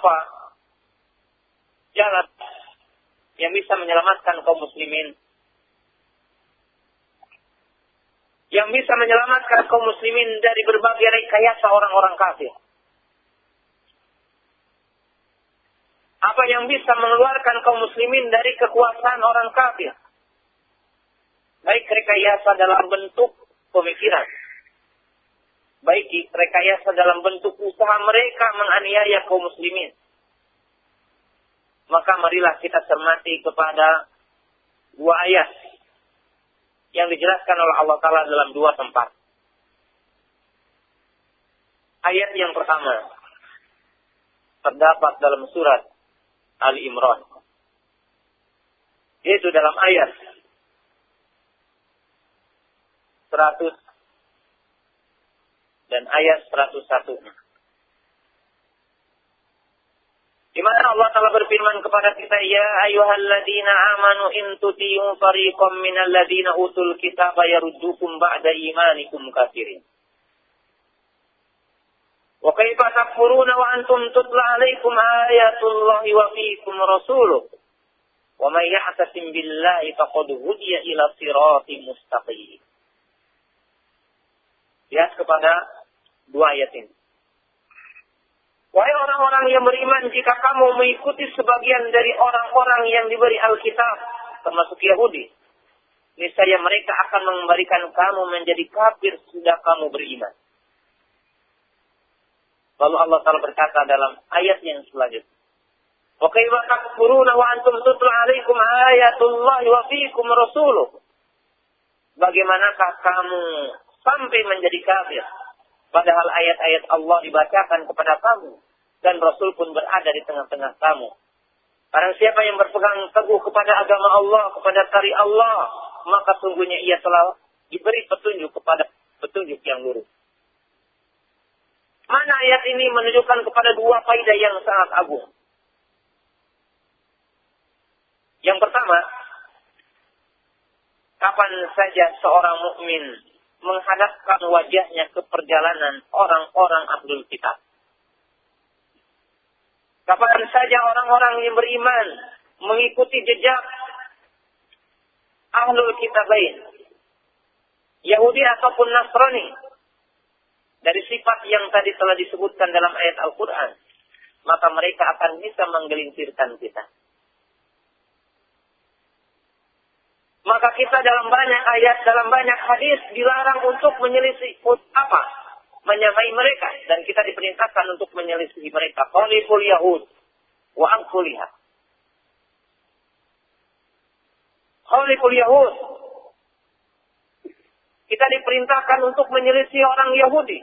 apa jalan yang bisa menyelamatkan kaum muslimin yang bisa menyelamatkan kaum muslimin dari berbagai rekayasa orang-orang kafir. Apa yang bisa mengeluarkan kaum muslimin dari kekuasaan orang kafir? Baik rekayasa dalam bentuk pemikiran. Baik rekayasa dalam bentuk usaha mereka menganiaya kaum muslimin. Maka marilah kita cermati kepada dua ayat yang dijelaskan oleh Allah Ta'ala dalam dua tempat. Ayat yang pertama terdapat dalam surat Ali Imran. Yaitu dalam ayat 100 dan ayat 101. Di mana Allah telah berfirman kepada kita, Ya ayuhalladzina amanu in tuti'u fariqam minalladzina utul kitaba yaruddukum ba'da imanikum kafirin. Wa kaifa takfuruna wa antum tutla alaikum ayatullahi wa fiikum rasuluh. Wa man yahtasim billahi faqad hudiya ila siratim mustaqim. Lihat kepada dua ayat ini. Wahai orang-orang yang beriman, jika kamu mengikuti sebagian dari orang-orang yang diberi Alkitab, termasuk Yahudi, niscaya mereka akan mengembalikan kamu menjadi kafir sudah kamu beriman. Lalu Allah Ta'ala berkata dalam ayat yang selanjutnya. Wa kaifa takfuruna wa antum tutla alaikum ayatullah wa fiikum rasuluh. Bagaimanakah kamu sampai menjadi kafir Padahal ayat-ayat Allah dibacakan kepada kamu. Dan Rasul pun berada di tengah-tengah kamu. Barang siapa yang berpegang teguh kepada agama Allah, kepada tari Allah, maka sungguhnya ia telah diberi petunjuk kepada petunjuk yang lurus. Mana ayat ini menunjukkan kepada dua faidah yang sangat agung. Yang pertama, kapan saja seorang mukmin menghadapkan wajahnya ke perjalanan orang-orang ahlul kitab. Kapan saja orang-orang yang beriman mengikuti jejak ahlul kitab lain, Yahudi ataupun Nasrani, dari sifat yang tadi telah disebutkan dalam ayat Al-Quran, maka mereka akan bisa menggelincirkan kita. Maka kita dalam banyak ayat, dalam banyak hadis dilarang untuk menyelisih apa? Menyamai mereka. Dan kita diperintahkan untuk menyelisih mereka. Qaliful Yahud wa angkuliha. Qaliful Yahud. Kita diperintahkan untuk menyelisih orang Yahudi.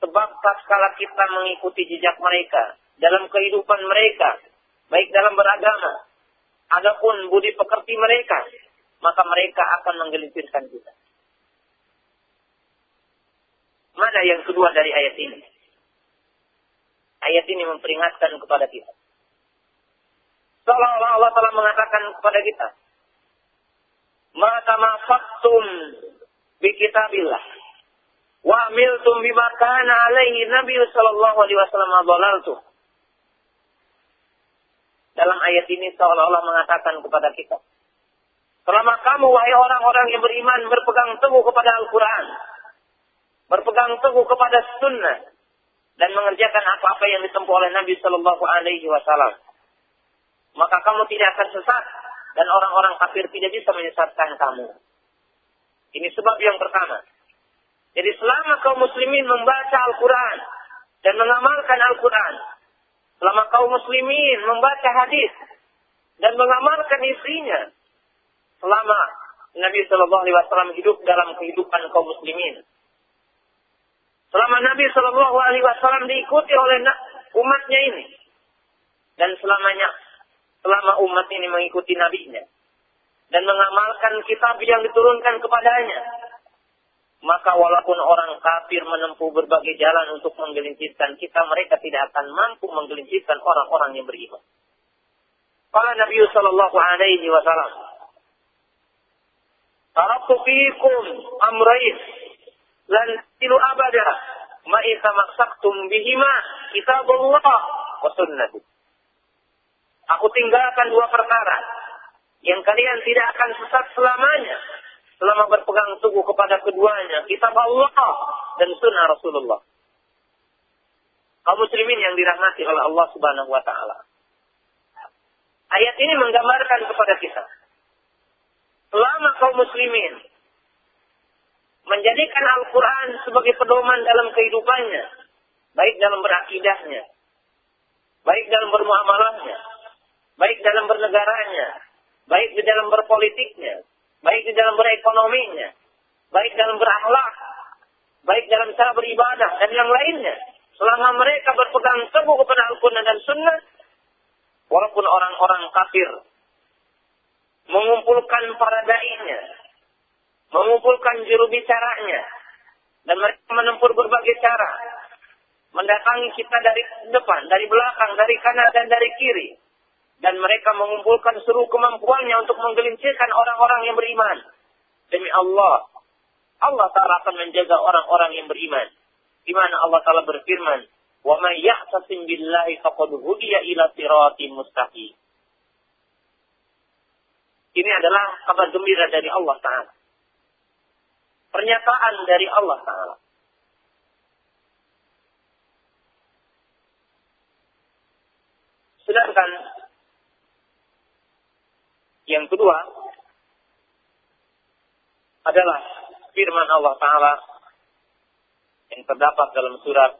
Sebab tatkala kita mengikuti jejak mereka dalam kehidupan mereka, baik dalam beragama, adapun budi pekerti mereka, maka mereka akan menggelincirkan kita. Mana yang kedua dari ayat ini? Ayat ini memperingatkan kepada kita. Seolah-olah Allah telah mengatakan kepada kita, Mata mafaktum bi kitabillah. Wa amiltum bima kana alaihi Nabi sallallahu alaihi wasallam dhalaltu. Dalam ayat ini seolah-olah mengatakan kepada kita, Selama kamu, wahai orang-orang yang beriman, berpegang teguh kepada Al-Quran. Berpegang teguh kepada sunnah. Dan mengerjakan apa-apa yang ditempuh oleh Nabi Shallallahu Alaihi Wasallam. Maka kamu tidak akan sesat. Dan orang-orang kafir tidak bisa menyesatkan kamu. Ini sebab yang pertama. Jadi selama kaum muslimin membaca Al-Quran. Dan mengamalkan Al-Quran. Selama kaum muslimin membaca hadis. Dan mengamalkan isinya selama Nabi Shallallahu Alaihi Wasallam hidup dalam kehidupan kaum muslimin. Selama Nabi Shallallahu Alaihi Wasallam diikuti oleh umatnya ini, dan selamanya selama umat ini mengikuti nabinya dan mengamalkan kitab yang diturunkan kepadanya, maka walaupun orang kafir menempuh berbagai jalan untuk menggelincirkan kita, mereka tidak akan mampu menggelincirkan orang-orang yang beriman. Kalau Nabi Shallallahu Alaihi Wasallam, Taraktu fiikum amrain lan tilu abada ma isa maksaktum bihima kitabullah wa sunnati. Aku tinggalkan dua perkara yang kalian tidak akan sesat selamanya selama berpegang teguh kepada keduanya, kitab Allah dan sunnah Rasulullah. Kaum muslimin yang dirahmati oleh Allah Subhanahu wa taala. Ayat ini menggambarkan kepada kita selama kaum muslimin menjadikan Al-Quran sebagai pedoman dalam kehidupannya, baik dalam berakidahnya, baik dalam bermuamalahnya, baik dalam bernegaranya, baik di dalam berpolitiknya, baik di dalam berekonominya, baik dalam berakhlak, baik dalam cara beribadah dan yang lainnya. Selama mereka berpegang teguh kepada Al-Quran dan Sunnah, walaupun orang-orang kafir mengumpulkan para dai-nya, mengumpulkan juru bicaranya, dan mereka menempuh berbagai cara, mendatangi kita dari depan, dari belakang, dari kanan dan dari kiri, dan mereka mengumpulkan seluruh kemampuannya untuk menggelincirkan orang-orang yang beriman. Demi Allah, Allah Ta'ala akan menjaga orang-orang yang beriman. Di mana Allah Ta'ala berfirman, وَمَنْ يَحْتَسِمْ بِاللَّهِ فَقَدْ هُدِيَ إِلَى صِرَاطٍ مُسْتَقِيمٍ ini adalah kabar gembira dari Allah Ta'ala. Pernyataan dari Allah Ta'ala. Sedangkan yang kedua adalah firman Allah Ta'ala yang terdapat dalam surat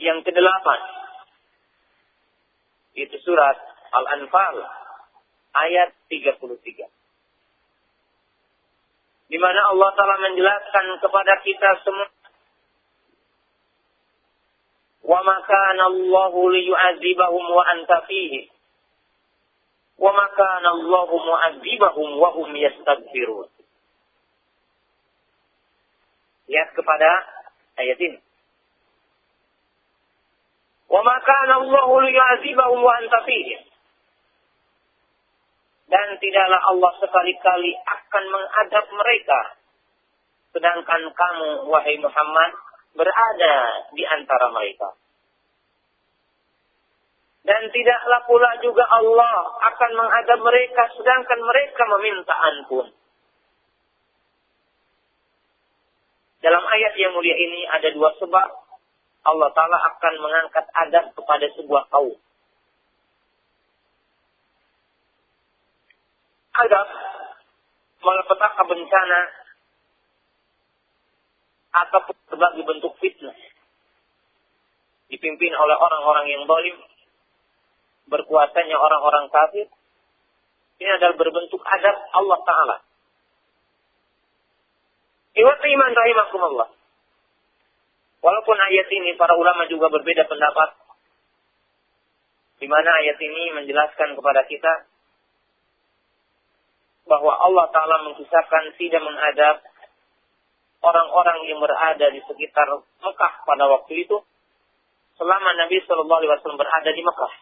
yang kedelapan. Itu surat Al-Anfal ayat 33. Di mana Allah Ta'ala menjelaskan kepada kita semua Wa makana Allahu liyu'adzibahum wa anta. Wa makana Allahu mu'adzibahum wa hum yastaghfirun. Lihat kepada ayat ini. Wa makana Allahu liyu'adzibahum wa anta dan tidaklah Allah sekali-kali akan mengadab mereka. Sedangkan kamu, wahai Muhammad, berada di antara mereka. Dan tidaklah pula juga Allah akan mengadab mereka sedangkan mereka meminta ampun. Dalam ayat yang mulia ini ada dua sebab Allah Ta'ala akan mengangkat adab kepada sebuah kaum. adab malapetaka bencana ataupun sebagai bentuk fitnah dipimpin oleh orang-orang yang zalim berkuasanya orang-orang kafir ini adalah berbentuk adab Allah Ta'ala Iwat iman rahimakumullah Walaupun ayat ini para ulama juga berbeda pendapat di mana ayat ini menjelaskan kepada kita bahwa Allah Ta'ala mengisahkan tidak menghadap orang-orang yang berada di sekitar Mekah pada waktu itu selama Nabi Shallallahu Alaihi Wasallam berada di Mekah.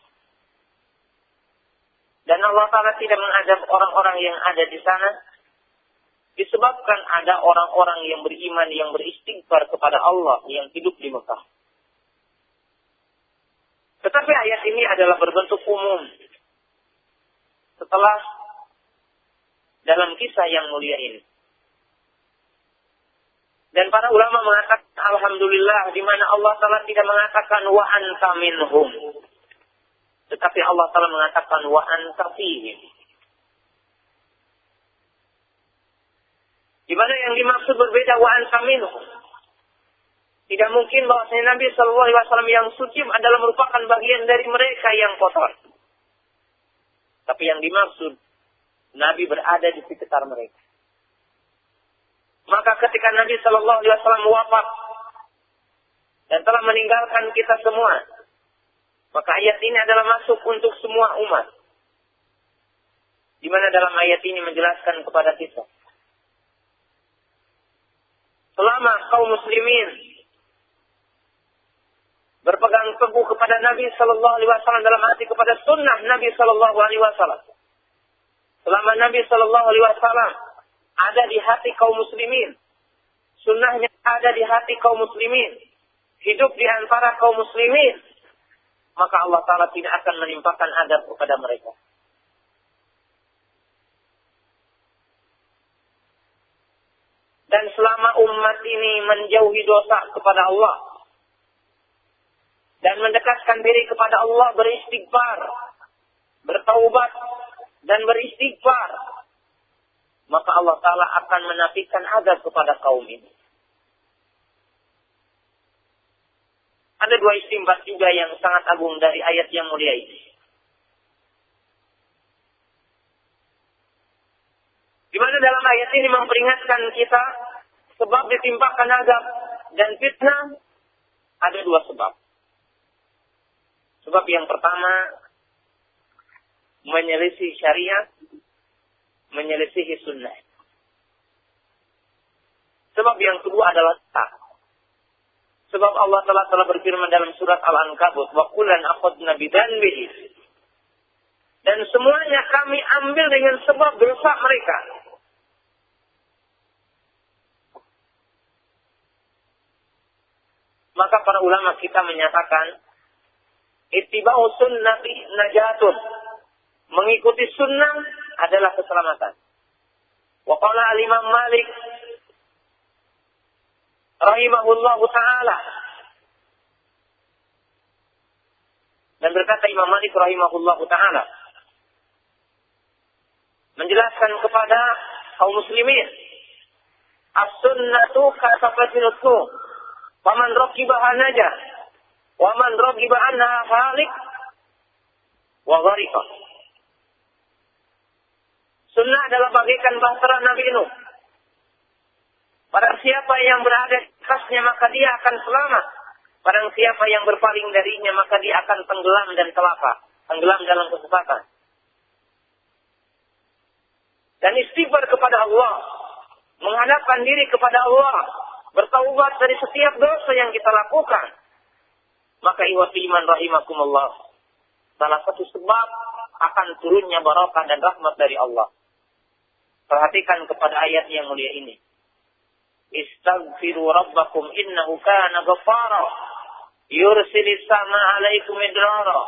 Dan Allah Ta'ala tidak menghadap orang-orang yang ada di sana disebabkan ada orang-orang yang beriman yang beristighfar kepada Allah yang hidup di Mekah. Tetapi ayat ini adalah berbentuk umum. Setelah dalam kisah yang mulia ini. Dan para ulama mengatakan alhamdulillah di mana Allah Taala tidak mengatakan wa anta minhum. Tetapi Allah Taala mengatakan wa anta fihim. Di mana yang dimaksud berbeda wa anta minhum. Tidak mungkin bahwasanya Nabi Shallallahu Alaihi Wasallam yang suci adalah merupakan bagian dari mereka yang kotor. Tapi yang dimaksud Nabi berada di sekitar mereka. Maka ketika Nabi Shallallahu Alaihi Wasallam wafat dan telah meninggalkan kita semua, maka ayat ini adalah masuk untuk semua umat. Di mana dalam ayat ini menjelaskan kepada kita, selama kaum muslimin berpegang teguh kepada Nabi Shallallahu Alaihi Wasallam dalam hati kepada sunnah Nabi Shallallahu Alaihi Wasallam, Selama Nabi Shallallahu Alaihi Wasallam ada di hati kaum muslimin, sunnahnya ada di hati kaum muslimin, hidup di antara kaum muslimin, maka Allah Ta'ala tidak akan menimpakan adab kepada mereka. Dan selama umat ini menjauhi dosa kepada Allah dan mendekatkan diri kepada Allah beristighfar, bertaubat dan beristighfar, maka Allah Ta'ala akan menafikan adab kepada kaum ini. Ada dua istimbat juga yang sangat agung dari ayat yang mulia ini. Di mana dalam ayat ini memperingatkan kita sebab ditimpakan azab dan fitnah ada dua sebab. Sebab yang pertama menyelisih syariat, menyelisih sunnah. Sebab yang kedua adalah tak. Sebab Allah telah telah berfirman dalam surat Al-Ankabut, "Wa kullan akhadna bidanbihi." Dan semuanya kami ambil dengan sebab dosa mereka. Maka para ulama kita menyatakan, ittiba'u sunnati najatun. Mengikuti sunnah adalah keselamatan. Wa qala Malik rahimahullah taala. Dan berkata Imam Malik rahimahullah taala. Menjelaskan kepada kaum muslimin. As-sunnatu kasafatinutku waman raqibaha naja waman raqiba anha halik wa ghariqa Sunnah adalah bagaikan bahtera Nabi Nuh Barang siapa yang berada di atasnya maka dia akan selamat. Barang siapa yang berpaling darinya maka dia akan tenggelam dan celaka. Tenggelam dalam kesesatan. Dan istighfar kepada Allah. Menghadapkan diri kepada Allah. Bertaubat dari setiap dosa yang kita lakukan. Maka iwati iman rahimakumullah. Salah satu sebab akan turunnya barokah dan rahmat dari Allah. Perhatikan kepada ayat yang mulia ini. Yursilis sama alaikum idrara.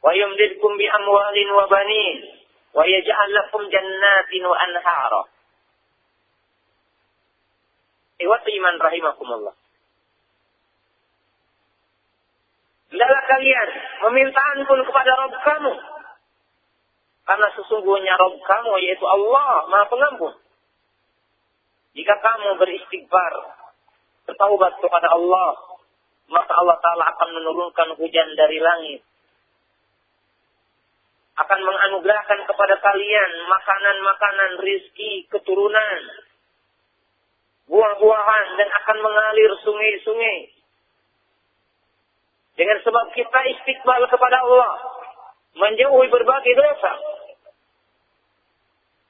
Wa yumdidkum bi amwalin wa banin. Wa yaj'al lakum jannatin wa anhara. Iwat iman rahimakumullah. Hendaklah kalian meminta ampun kepada Rabb kamu. Karena sesungguhnya Rabb kamu yaitu Allah Maha Pengampun. Jika kamu beristighfar, bertaubat kepada Allah, maka Allah Ta'ala akan menurunkan hujan dari langit. Akan menganugerahkan kepada kalian makanan-makanan rizki, keturunan, buah-buahan, dan akan mengalir sungai-sungai. Dengan sebab kita istiqbal kepada Allah, menjauhi berbagai dosa.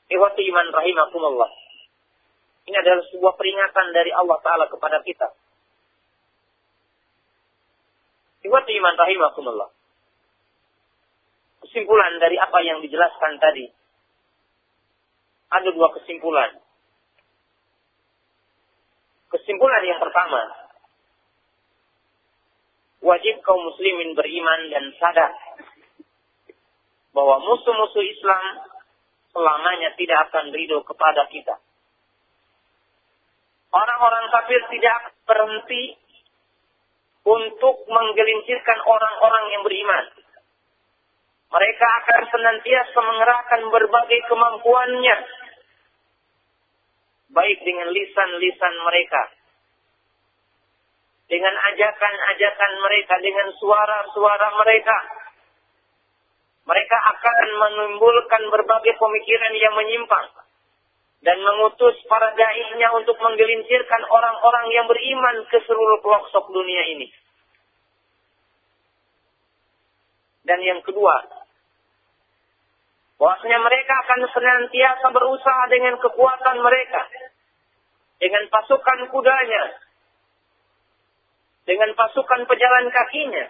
Iwati iman rahimakumullah. Ini adalah sebuah peringatan dari Allah Ta'ala kepada kita. Iwat iman rahimahumullah. Kesimpulan dari apa yang dijelaskan tadi. Ada dua kesimpulan. Kesimpulan yang pertama. Wajib kaum muslimin beriman dan sadar. Bahwa musuh-musuh Islam selamanya tidak akan ridho kepada kita orang-orang kafir tidak berhenti untuk menggelincirkan orang-orang yang beriman. Mereka akan senantiasa mengerahkan berbagai kemampuannya. Baik dengan lisan-lisan mereka. Dengan ajakan-ajakan mereka, dengan suara-suara mereka. Mereka akan menimbulkan berbagai pemikiran yang menyimpang dan mengutus para dai-nya untuk menggelincirkan orang-orang yang beriman ke seluruh pelosok dunia ini. Dan yang kedua, bahwasanya mereka akan senantiasa berusaha dengan kekuatan mereka, dengan pasukan kudanya, dengan pasukan pejalan kakinya.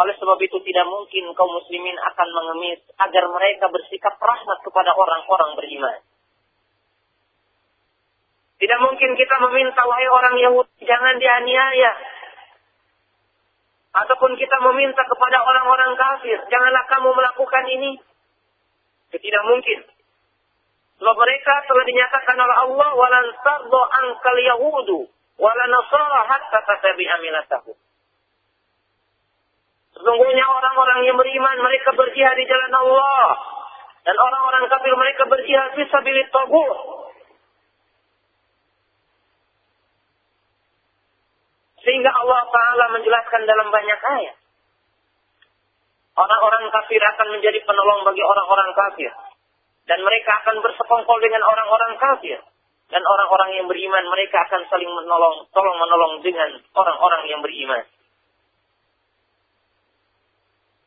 Oleh sebab itu tidak mungkin kaum muslimin akan mengemis agar mereka bersikap rahmat kepada orang-orang beriman. Tidak mungkin kita meminta wahai orang Yahudi jangan dianiaya. Ataupun kita meminta kepada orang-orang kafir, janganlah kamu melakukan ini. Tidak mungkin. Sebab mereka telah dinyatakan oleh Allah, walan sardo angkal yahudu, nasara hatta tatabi amilatahu. Sesungguhnya orang-orang yang beriman, mereka berjihad di jalan Allah. Dan orang-orang kafir mereka berjihad fisabilit Sehingga Allah Ta'ala menjelaskan dalam banyak ayat. Orang-orang kafir akan menjadi penolong bagi orang-orang kafir. Dan mereka akan bersekongkol dengan orang-orang kafir. Dan orang-orang yang beriman mereka akan saling menolong, tolong menolong dengan orang-orang yang beriman.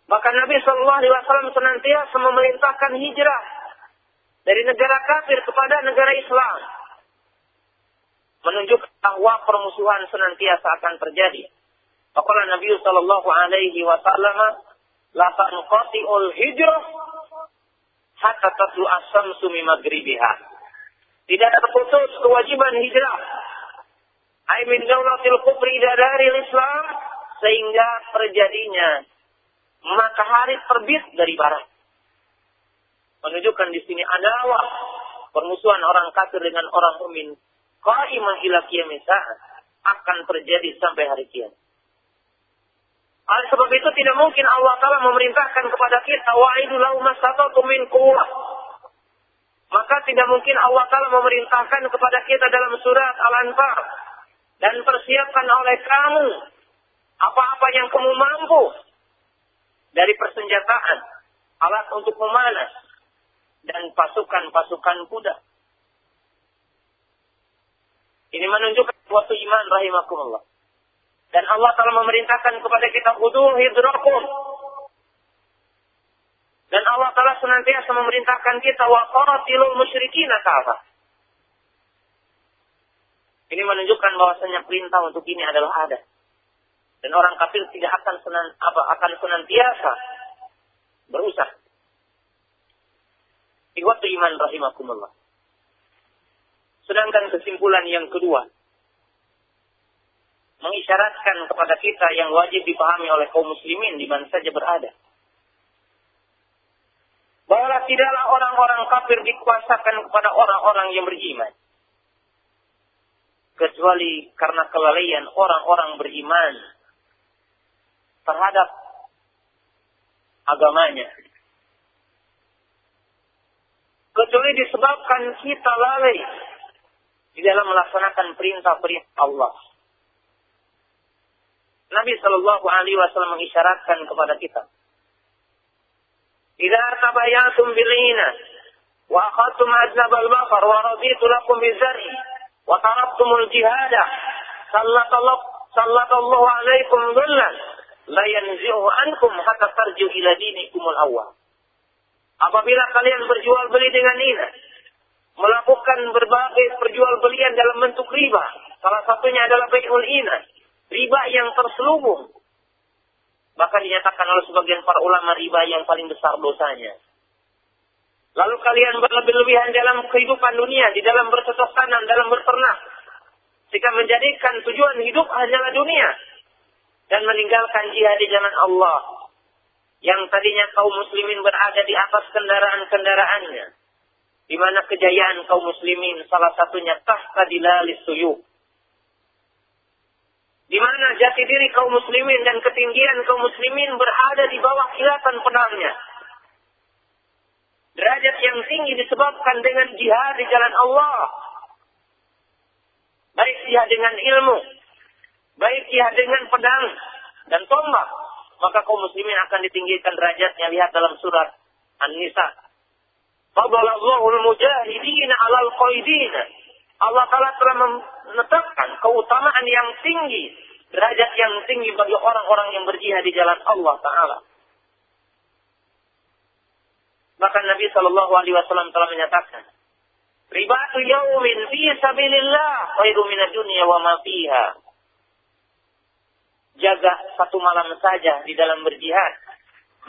Maka Nabi Shallallahu Alaihi Wasallam senantiasa memerintahkan hijrah dari negara kafir kepada negara Islam, menunjukkan bahwa permusuhan senantiasa akan terjadi. Maka Nabi Shallallahu Alaihi Wasallam, la tanqati'ul hijrah hatta tatlu as-samsu min maghribiha. Tidak terputus kewajiban hijrah. Ai min daulatil kufri dari Islam sehingga terjadinya matahari terbit dari barat. Menunjukkan di sini adalah permusuhan orang kafir dengan orang mukmin qaimah ila kiamat akan terjadi sampai hari kiamat. Oleh sebab itu tidak mungkin Allah Ta'ala memerintahkan kepada kita wa'idu masatatu min kuwah. Maka tidak mungkin Allah Ta'ala memerintahkan kepada kita dalam surat Al-Anfal. Dan persiapkan oleh kamu apa-apa yang kamu mampu dari persenjataan, alat untuk memanah, dan pasukan-pasukan kuda. Ini menunjukkan suatu iman rahimakumullah. Dan Allah telah memerintahkan kepada kita hudu hidrakum. Dan Allah telah senantiasa memerintahkan kita wa qatilul musyrikin kafah. Ini menunjukkan bahwasanya perintah untuk ini adalah ada. Dan orang kafir tidak akan senan, apa, akan senantiasa berusaha. Iwatu iman rahimakumullah. Sedangkan kesimpulan yang kedua, mengisyaratkan kepada kita yang wajib dipahami oleh kaum muslimin di mana saja berada. Bahwa tidaklah orang-orang kafir dikuasakan kepada orang-orang yang beriman. Kecuali karena kelalaian orang-orang beriman terhadap agamanya. Kecuali disebabkan kita lalai di dalam melaksanakan perintah-perintah Allah. Nabi Shallallahu Alaihi Wasallam mengisyaratkan kepada kita. Jika tabayatum bilina wa akhadtum aznab al-baqar wa raditu lakum bizari wa taraktumul jihada sallallahu alaikum dhullan la yanzi'u ankum hatta tarju ila dinikumul awal. Apabila kalian berjual beli dengan perjual belian dalam bentuk riba, salah satunya adalah bai'ul ina, riba yang terselubung. Bahkan dinyatakan oleh sebagian para ulama riba yang paling besar dosanya. Lalu kalian berlebih-lebihan dalam kehidupan dunia, di dalam bercocok tanam, dalam berternak. Jika menjadikan tujuan hidup hanyalah dunia. Dan meninggalkan jihad di jalan Allah. Yang tadinya kaum muslimin berada di atas kendaraan-kendaraannya. Di mana kejayaan kaum muslimin salah satunya tahta dilalis suyuk di mana jati diri kaum muslimin dan ketinggian kaum muslimin berada di bawah kilatan pedangnya. Derajat yang tinggi disebabkan dengan jihad di jalan Allah. Baik jihad dengan ilmu, baik jihad dengan pedang dan tombak, maka kaum muslimin akan ditinggikan derajatnya. Lihat dalam surat An-Nisa. Fadalallahu al-mujahidin alal qaidina. Allah Ta'ala telah menetapkan keutamaan yang tinggi, derajat yang tinggi bagi orang-orang yang berjihad di jalan Allah Ta'ala. Bahkan Nabi Shallallahu Alaihi Wasallam telah menyatakan, ribatu yaumin fi sabilillah khairu minad dunya wa ma fiha. Jaga satu malam saja di dalam berjihad,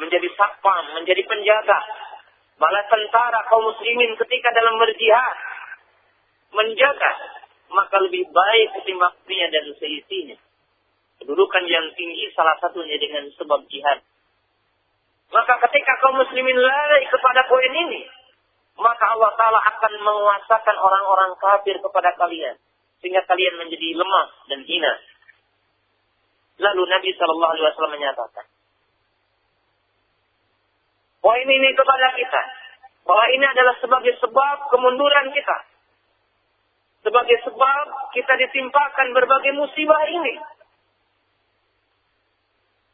menjadi satpam, menjadi penjaga, malah tentara kaum muslimin ketika dalam berjihad menjaga maka lebih baik ketimbang dunia dan seisinya. Kedudukan yang tinggi salah satunya dengan sebab jihad. Maka ketika kaum muslimin lari kepada poin ini, maka Allah Ta'ala akan menguasakan orang-orang kafir kepada kalian. Sehingga kalian menjadi lemah dan hina. Lalu Nabi Shallallahu Alaihi Wasallam menyatakan, poin ini kepada kita, bahwa ini adalah sebagai sebab kemunduran kita. Sebagai sebab kita ditimpakan berbagai musibah ini.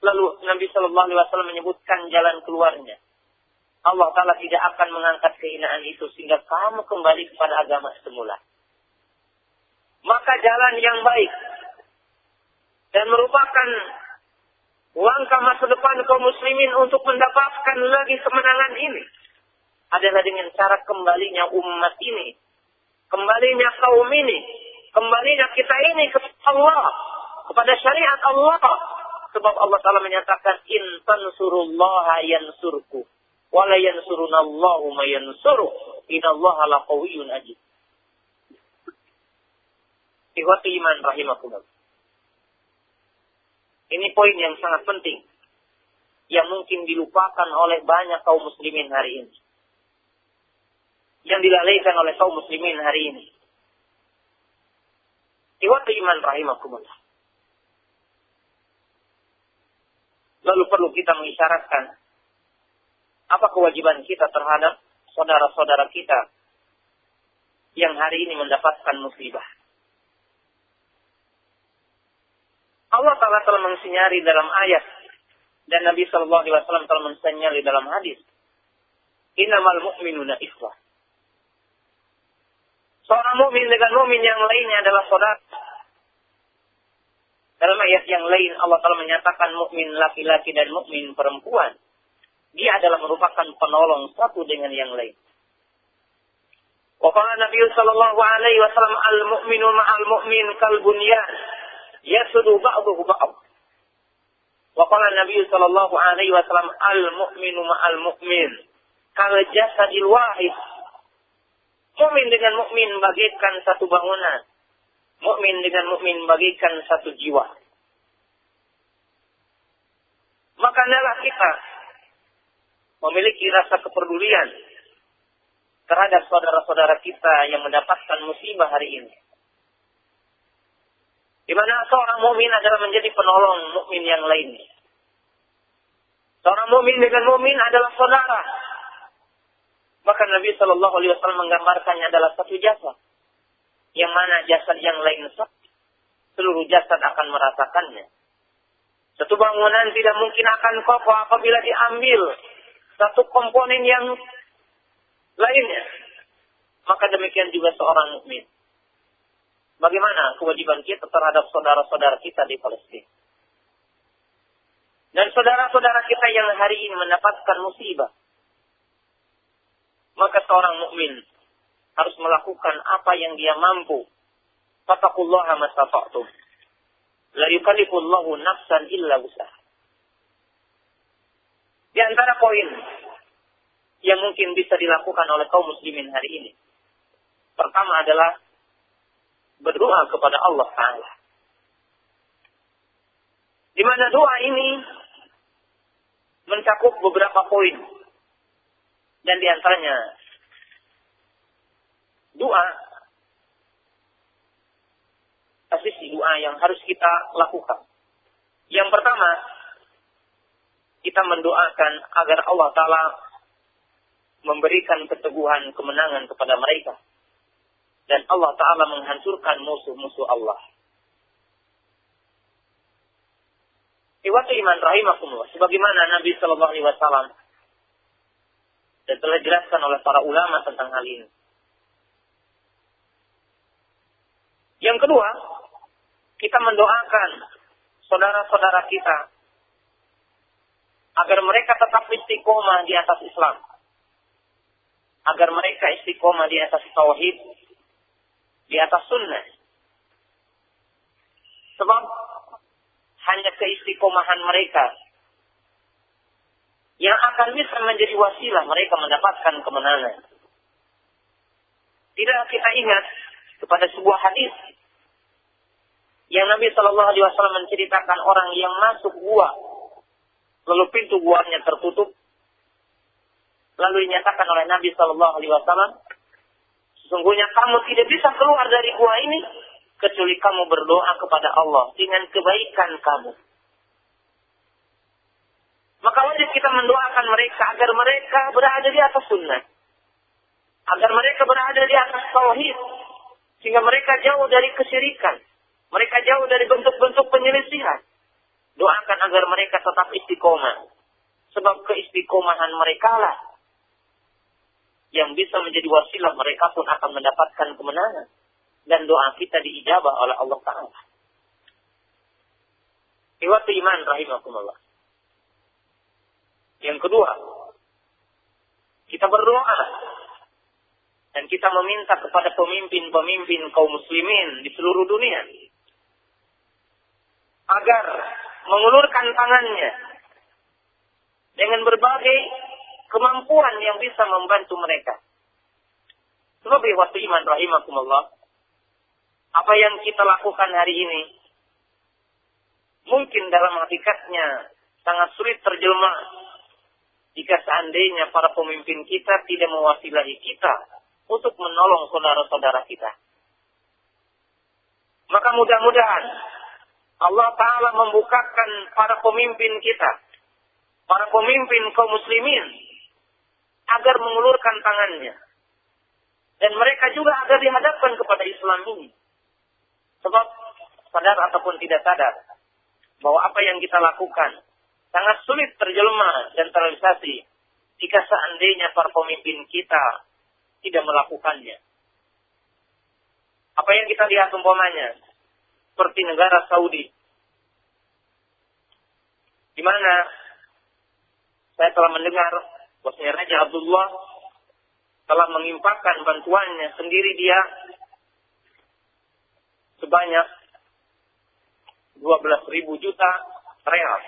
Lalu Nabi Shallallahu Alaihi Wasallam menyebutkan jalan keluarnya. Allah Ta'ala tidak akan mengangkat kehinaan itu sehingga kamu kembali kepada agama semula. Maka jalan yang baik dan merupakan langkah masa depan kaum muslimin untuk mendapatkan lagi kemenangan ini adalah dengan cara kembalinya umat ini, kembalinya kaum ini, kembalinya kita ini kepada Allah, kepada syariat Allah. Sebab Allah Ta'ala menyatakan, In tansurullaha yansurku wala yansurunallahu ma yansuru inallaha laqawiyyun aziz. Ikhwati iman rahimakumullah. Ini poin yang sangat penting yang mungkin dilupakan oleh banyak kaum muslimin hari ini. Yang dilalaikan oleh kaum muslimin hari ini. Ikhwati iman rahimakumullah. Lalu perlu kita mengisyaratkan apa kewajiban kita terhadap saudara-saudara kita yang hari ini mendapatkan musibah? Allah Ta'ala telah mensinyari dalam ayat dan Nabi Shallallahu Alaihi Wasallam telah mensinyari dalam hadis. Innamal mu'minuna ikhwah. Seorang mukmin dengan mukmin yang lainnya adalah saudara. Dalam ayat yang lain Allah Ta'ala menyatakan mukmin laki-laki dan mukmin perempuan dia adalah merupakan penolong satu dengan yang lain. Wa Nabi sallallahu alaihi wasallam al-mu'minu ma'al mu'min kal bunyan ba'd. Wa Nabi sallallahu alaihi wasallam al-mu'minu ma'al mu'min kal jasadil wahid. Mukmin dengan mukmin bagaikan satu bangunan. Mukmin dengan mukmin bagaikan satu jiwa. Maka adalah kita memiliki rasa kepedulian terhadap saudara-saudara kita yang mendapatkan musibah hari ini. Di mana seorang mukmin adalah menjadi penolong mukmin yang lainnya. Seorang mukmin dengan mukmin adalah saudara. Maka Nabi Shallallahu Alaihi Wasallam menggambarkannya adalah satu jasad, yang mana jasad yang lain sakit, seluruh jasad akan merasakannya. Satu bangunan tidak mungkin akan kokoh apabila diambil satu komponen yang lainnya. Maka demikian juga seorang mukmin. Bagaimana kewajiban kita terhadap saudara-saudara kita di Palestina? Dan saudara-saudara kita yang hari ini mendapatkan musibah. Maka seorang mukmin harus melakukan apa yang dia mampu. Fatakullaha masafa'tum. La yukallifullahu nafsan illa usaha. Di antara poin yang mungkin bisa dilakukan oleh kaum muslimin hari ini. Pertama adalah berdoa kepada Allah Ta'ala. Di mana doa ini mencakup beberapa poin. Dan di antaranya doa posisi doa yang harus kita lakukan. Yang pertama, kita mendoakan agar Allah Ta'ala memberikan keteguhan kemenangan kepada mereka. Dan Allah Ta'ala menghancurkan musuh-musuh Allah. Iwatu iman rahimakumullah. Sebagaimana Nabi Sallallahu Alaihi Wasallam dan telah dijelaskan oleh para ulama tentang hal ini. Yang kedua, kita mendoakan saudara-saudara kita agar mereka tetap istiqomah di atas Islam. Agar mereka istiqomah di atas tauhid, di atas sunnah. Sebab hanya keistiqomahan mereka yang akan bisa menjadi wasilah mereka mendapatkan kemenangan. Tidak kita ingat kepada sebuah hadis yang Nabi Shallallahu Alaihi Wasallam menceritakan orang yang masuk gua, lalu pintu guanya tertutup, lalu dinyatakan oleh Nabi Shallallahu Alaihi Wasallam, sesungguhnya kamu tidak bisa keluar dari gua ini kecuali kamu berdoa kepada Allah dengan kebaikan kamu. Maka wajib kita mendoakan mereka agar mereka berada di atas sunnah. Agar mereka berada di atas tauhid. Sehingga mereka jauh dari kesyirikan. Mereka jauh dari bentuk-bentuk penyelisihan. Doakan agar mereka tetap istiqomah. Sebab keistiqomahan mereka lah yang bisa menjadi wasilah mereka pun akan mendapatkan kemenangan. Dan doa kita diijabah oleh Allah Ta'ala. Iwatu iman rahimahkumullah. Yang kedua, kita berdoa dan kita meminta kepada pemimpin-pemimpin kaum muslimin di seluruh dunia agar mengulurkan tangannya dengan berbagai kemampuan yang bisa membantu mereka. Sebab waktu iman rahimakumullah, apa yang kita lakukan hari ini mungkin dalam hakikatnya sangat sulit terjemah jika seandainya para pemimpin kita tidak mewasilahi kita untuk menolong saudara-saudara kita. Maka mudah-mudahan Allah Ta'ala membukakan para pemimpin kita, para pemimpin kaum muslimin, agar mengulurkan tangannya. Dan mereka juga agar dihadapkan kepada Islam ini. Sebab sadar ataupun tidak sadar, bahwa apa yang kita lakukan sangat sulit terjelma dan terrealisasi jika seandainya para pemimpin kita tidak melakukannya. Apa yang kita lihat umpamanya seperti negara Saudi di mana saya telah mendengar bahwasanya Raja Abdullah telah mengimpakkan bantuannya sendiri dia sebanyak 12 ribu juta real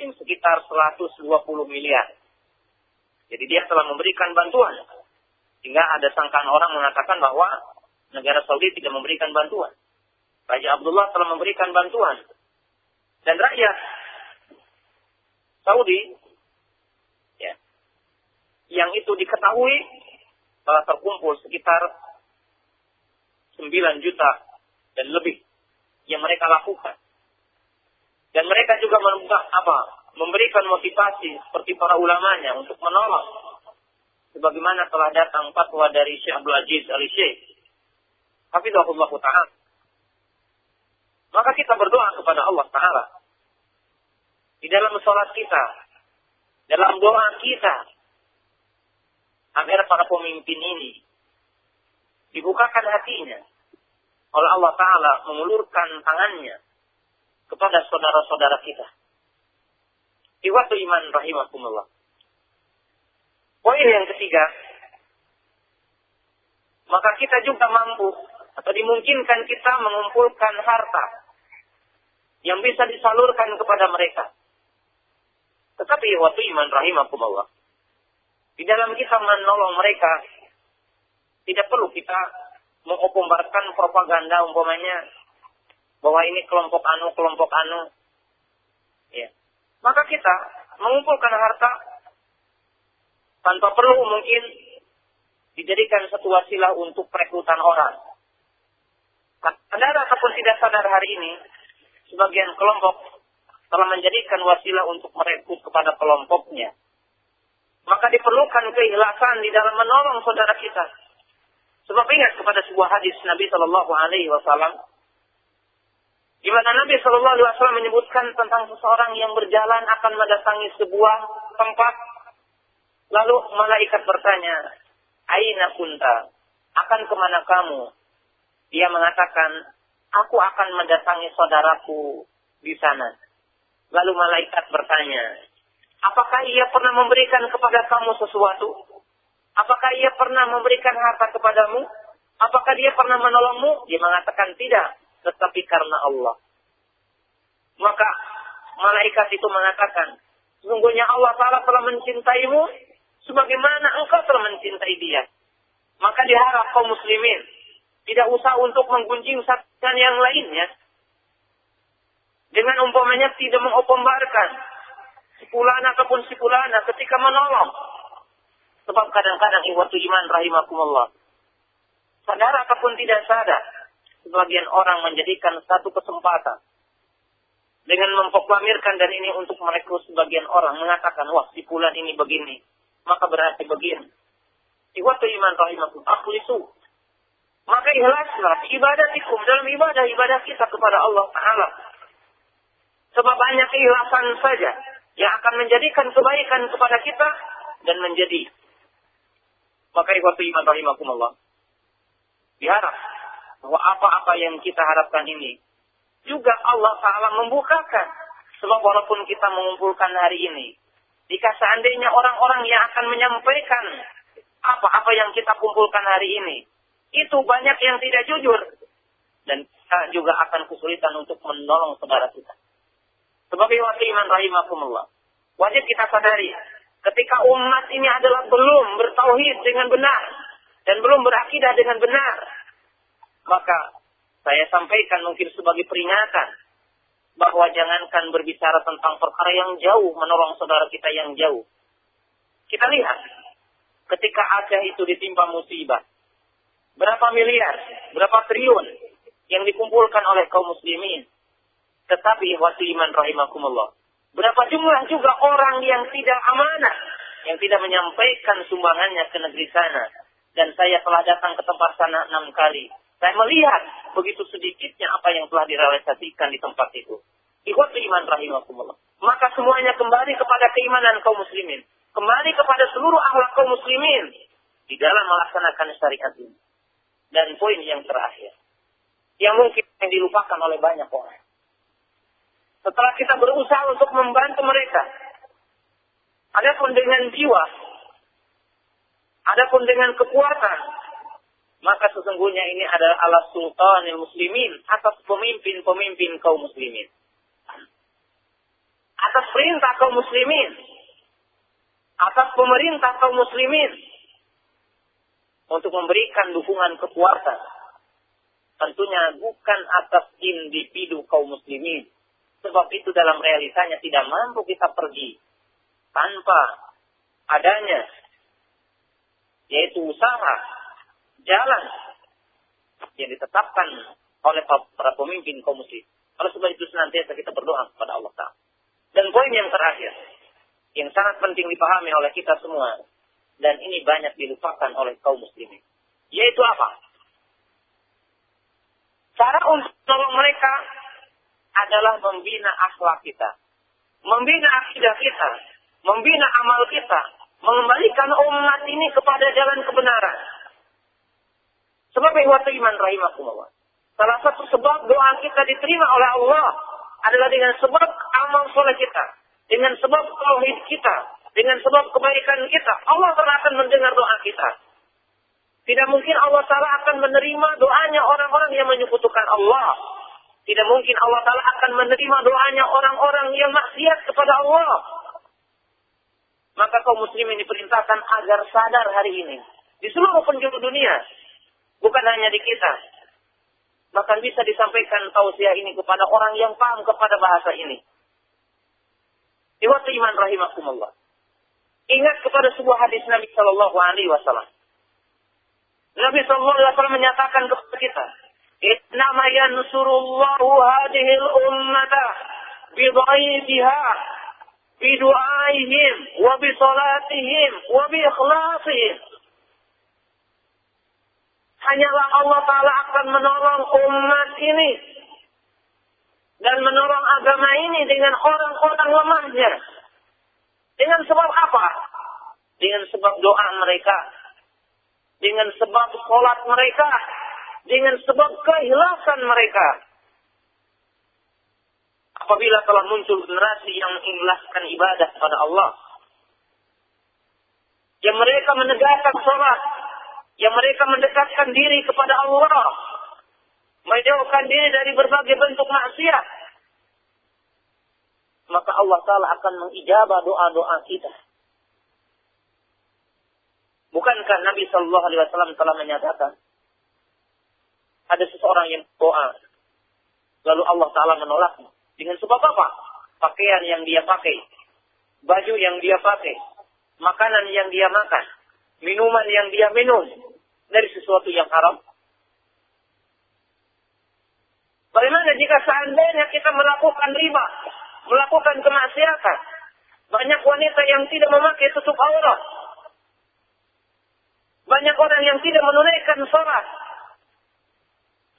yang sekitar 120 miliar. Jadi dia telah memberikan bantuan. Sehingga ada sangkaan orang mengatakan bahwa negara Saudi tidak memberikan bantuan. Raja Abdullah telah memberikan bantuan. Dan rakyat Saudi yang itu diketahui telah terkumpul sekitar 9 juta dan lebih yang mereka lakukan. Dan mereka juga membuka apa? Memberikan motivasi seperti para ulamanya untuk menolong. Sebagaimana telah datang fatwa dari Syekh Abdul Aziz Ali Syekh. Hafizahullah Ta'ala. Maka kita berdoa kepada Allah Ta'ala. Di dalam sholat kita. Dalam doa kita. Agar para pemimpin ini. Dibukakan hatinya. Oleh Allah Ta'ala mengulurkan tangannya kepada saudara-saudara kita. Di waktu iman rahimahumullah. Poin yang ketiga, maka kita juga mampu atau dimungkinkan kita mengumpulkan harta yang bisa disalurkan kepada mereka. Tetapi waktu iman rahimahumullah. Di dalam kita menolong mereka, tidak perlu kita mengokombarkan propaganda umpamanya bahwa ini kelompok anu, kelompok anu. Ya. Maka kita mengumpulkan harta tanpa perlu mungkin dijadikan satu wasilah untuk perekrutan orang. Sadar ataupun tidak sadar hari ini, sebagian kelompok telah menjadikan wasilah untuk merekrut kepada kelompoknya. Maka diperlukan keikhlasan di dalam menolong saudara kita. Sebab ingat kepada sebuah hadis Nabi Shallallahu Alaihi Wasallam di mana Nabi Shallallahu Alaihi Wasallam menyebutkan tentang seseorang yang berjalan akan mendatangi sebuah tempat, lalu malaikat bertanya, Aina kunta, akan ke mana kamu? Dia mengatakan, aku akan mendatangi saudaraku di sana. Lalu malaikat bertanya, apakah ia pernah memberikan kepada kamu sesuatu? Apakah ia pernah memberikan harta kepadamu? Apakah dia pernah menolongmu? Dia mengatakan tidak tetapi karena Allah. Maka malaikat itu mengatakan, sesungguhnya Allah Ta'ala telah mencintaimu sebagaimana engkau telah mencintai dia. Maka diharap kaum muslimin tidak usah untuk menggunjing satu yang lainnya, Dengan umpamanya tidak mengopombarkan sipulan ataupun sipulana ketika menolong. Sebab kadang-kadang iwatu iman rahimakumullah. Sadar ataupun tidak sadar, sebagian orang menjadikan satu kesempatan dengan memproklamirkan dan ini untuk merekrut sebagian orang mengatakan wah si bulan ini begini. Maka berarti begini. Iwatu iman rahimakum akhlisu maka ikhlaslah ibadatikum dalam ibadah ibadah kita kepada Allah Taala. Sebab banyak keikhlasan saja yang akan menjadikan kebaikan kepada kita dan menjadi maka iwatu iman rahimakumullah diharap bahwa apa-apa yang kita harapkan ini juga Allah Ta'ala membukakan. Sebab walaupun kita mengumpulkan hari ini, jika seandainya orang-orang yang akan menyampaikan apa-apa yang kita kumpulkan hari ini, itu banyak yang tidak jujur. Dan kita juga akan kesulitan untuk menolong saudara kita. Sebagai wakil iman rahimahumullah. Wajib kita sadari, ketika umat ini adalah belum bertauhid dengan benar, dan belum berakidah dengan benar, maka saya sampaikan mungkin sebagai peringatan bahwa jangankan berbicara tentang perkara yang jauh menolong saudara kita yang jauh. Kita lihat ketika Aceh itu ditimpa musibah. Berapa miliar, berapa triliun yang dikumpulkan oleh kaum muslimin. Tetapi wasi iman rahimakumullah. Berapa jumlah juga orang yang tidak amanah, yang tidak menyampaikan sumbangannya ke negeri sana. Dan saya telah datang ke tempat sana enam kali. Saya melihat begitu sedikitnya apa yang telah direalisasikan di tempat itu. Ikhwat iman rahimahumullah. Maka semuanya kembali kepada keimanan kaum muslimin. Kembali kepada seluruh akhlak kaum muslimin. Di dalam melaksanakan syariat ini. Dan poin yang terakhir. Yang mungkin yang dilupakan oleh banyak orang. Setelah kita berusaha untuk membantu mereka. Adapun dengan jiwa. Adapun dengan kekuatan maka sesungguhnya ini adalah ala sultanil muslimin atas pemimpin-pemimpin kaum muslimin. Atas perintah kaum muslimin. Atas pemerintah kaum muslimin. Untuk memberikan dukungan kekuatan. Tentunya bukan atas individu kaum muslimin. Sebab itu dalam realitanya tidak mampu kita pergi tanpa adanya yaitu usaha jalan yang ditetapkan oleh para pemimpin kaum muslim. Oleh sebab itu senantiasa kita berdoa kepada Allah Ta'ala. Dan poin yang terakhir, yang sangat penting dipahami oleh kita semua, dan ini banyak dilupakan oleh kaum muslimin. Yaitu apa? Cara untuk menolong mereka adalah membina akhlak kita. Membina akidah kita. Membina amal kita. Mengembalikan umat ini kepada jalan kebenaran Sebab ihwatu iman rahimahumullah. Salah satu sebab doa kita diterima oleh Allah adalah dengan sebab amal soleh kita. Dengan sebab tauhid kita. Dengan sebab kebaikan kita. Allah akan mendengar doa kita. Tidak mungkin Allah Ta'ala akan menerima doanya orang-orang yang menyekutukan Allah. Tidak mungkin Allah Ta'ala akan menerima doanya orang-orang yang maksiat kepada Allah. Maka kaum muslimin diperintahkan agar sadar hari ini. Di seluruh penjuru dunia. Bukan hanya di kita. Bahkan bisa disampaikan tausiah ini kepada orang yang paham kepada bahasa ini. Iwatu iman rahimakumullah. Ingat kepada sebuah hadis Nabi Shallallahu Alaihi Wasallam. Nabi Shallallahu Alaihi Wasallam menyatakan kepada kita, Hadihil ummata bidaifiha bidu'aihim wa bisalatihim wa bi ikhlasihim hanyalah Allah Ta'ala akan menolong umat ini. Dan menolong agama ini dengan orang-orang lemahnya. Dengan sebab apa? Dengan sebab doa mereka. Dengan sebab sholat mereka. Dengan sebab keikhlasan mereka. Apabila telah muncul generasi yang mengikhlaskan ibadah kepada Allah. Yang mereka menegakkan sholat yang mereka mendekatkan diri kepada Allah, menjauhkan diri dari berbagai bentuk maksiat, maka Allah Ta'ala akan mengijabah doa-doa kita. Bukankah Nabi Shallallahu Alaihi Wasallam telah menyatakan ada seseorang yang doa, lalu Allah Taala menolak Dengan sebab apa? Pakaian yang dia pakai, baju yang dia pakai, makanan yang dia makan, minuman yang dia minum dari sesuatu yang haram. Bagaimana jika seandainya kita melakukan riba, melakukan kemaksiatan? Banyak wanita yang tidak memakai tutup aurat. Banyak orang yang tidak menunaikan sholat.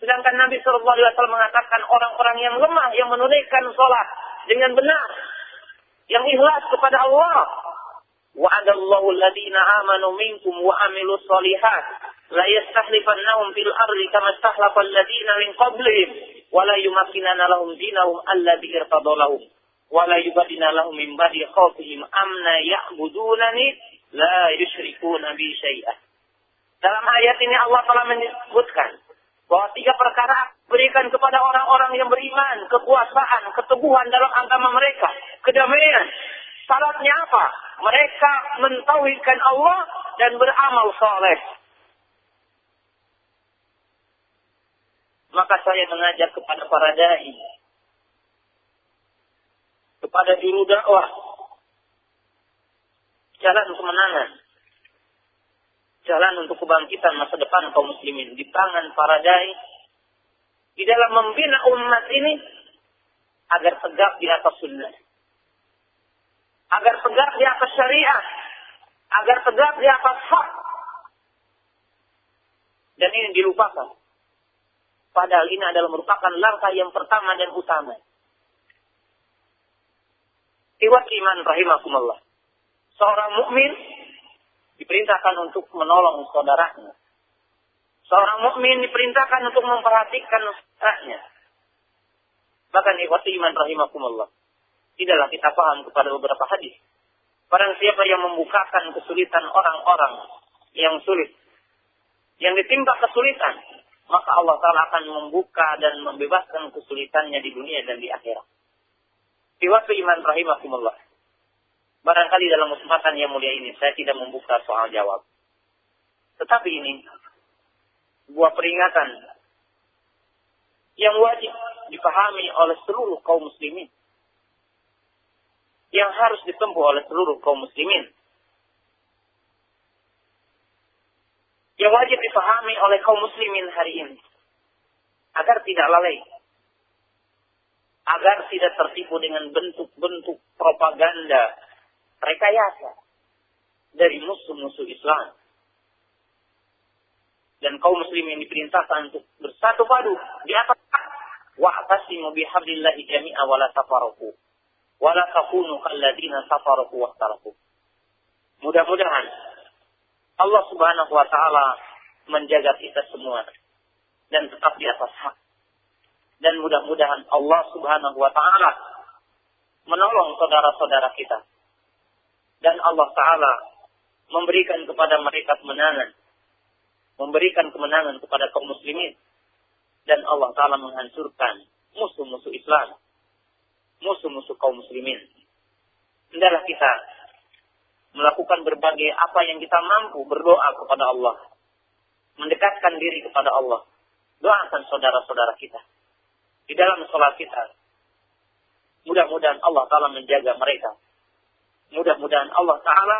Sedangkan Nabi Shallallahu Alaihi Wasallam mengatakan orang-orang yang lemah yang menunaikan sholat dengan benar, yang ikhlas kepada Allah. Wa'adallahu alladhina amanu minkum wa amilu salihat la yastahlifannahum fil ardi kama istahlafa alladhina min qablihim wa la yumakkinana lahum dinahum alladhi irtada lahum wa la yubadina lahum min ba'di khawfihim amna ya'budunani la yusyrikuna bi syai'ah. Dalam ayat ini Allah telah menyebutkan bahwa tiga perkara berikan kepada orang-orang yang beriman, kekuasaan, keteguhan dalam agama mereka, kedamaian. Syaratnya apa? Mereka mentauhidkan Allah dan beramal soleh. Maka saya mengajak kepada para dai, kepada juru dakwah, jalan kemenangan, jalan untuk kebangkitan masa depan kaum muslimin di tangan para dai di dalam membina umat ini agar tegak di atas sunnah. Agar tegak di atas syariah. Agar tegak di atas hak. Dan ini dilupakan. Padahal ini adalah merupakan langkah yang pertama dan utama. Iwat iman rahimakumullah. Seorang mukmin diperintahkan untuk menolong saudaranya. Seorang mukmin diperintahkan untuk memperhatikan saudaranya. Bahkan ikhwati iman rahimakumullah. Tidaklah kita paham kepada beberapa hadis. Barang siapa yang membukakan kesulitan orang-orang yang sulit. Yang ditimpa kesulitan. Maka Allah Ta'ala akan membuka dan membebaskan kesulitannya di dunia dan di akhirat. Ikhwati iman rahimakumullah. Barangkali dalam kesempatan yang mulia ini saya tidak membuka soal jawab. Tetapi ini sebuah peringatan yang wajib dipahami oleh seluruh kaum muslimin. Yang harus ditempuh oleh seluruh kaum muslimin. Yang wajib dipahami oleh kaum muslimin hari ini. Agar tidak lalai. Agar tidak tertipu dengan bentuk-bentuk propaganda rekayasa dari musuh-musuh Islam. Dan kaum muslimin diperintahkan untuk bersatu padu di atas wa'tasimu bihablillahi jami'a wa la tafarraqu wa la takunu kalladina tafarraqu wa Mudah-mudahan Allah Subhanahu wa taala menjaga kita semua dan tetap di atas hak. Dan mudah-mudahan Allah Subhanahu wa taala menolong saudara-saudara kita dan Allah Ta'ala memberikan kepada mereka kemenangan. Memberikan kemenangan kepada kaum muslimin. Dan Allah Ta'ala menghancurkan musuh-musuh Islam. Musuh-musuh kaum muslimin. Hendaklah kita melakukan berbagai apa yang kita mampu berdoa kepada Allah. Mendekatkan diri kepada Allah. Doakan saudara-saudara kita. Di dalam sholat kita. Mudah-mudahan Allah Ta'ala menjaga mereka Mudah-mudahan Allah Ta'ala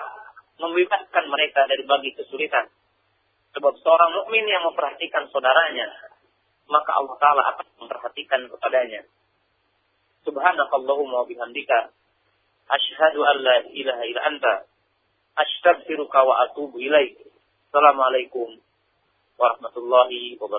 membebaskan mereka dari bagi kesulitan. Sebab seorang mukmin yang memperhatikan saudaranya, maka Allah Ta'ala akan memperhatikan kepadanya. Subhanakallahumma wa bihamdika. Ashhadu an la ilaha illa anta. Astaghfiruka wa atubu ilaik. Assalamualaikum warahmatullahi wabarakatuh.